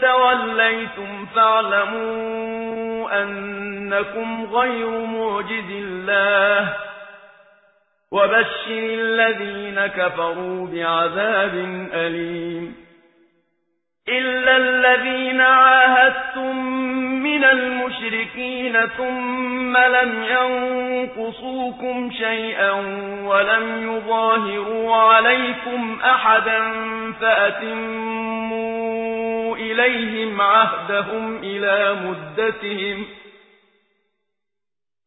توليتم فاعلموا أنكم غير معجز الله وبشر الذين كفروا بعذاب أليم إلا الذين عاهدتم من المشركين ثم لم ينقصوكم شيئا ولم يظاهروا عليكم أحدا فأتموا إليهم عهدهم إلى مدتهم.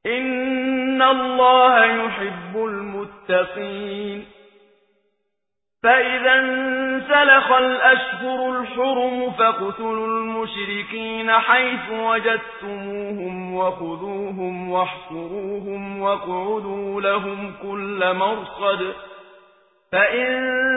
إن الله يحب المتقين. فإذا انسلخ الأشهر الحرم فاقتلوا المشركين حيث وجدتموهم وخذوهم واحصروهم واقعدوا لهم كل مرصد. فإن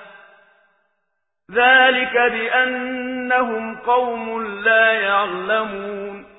ذلك بأنهم قوم لا يعلمون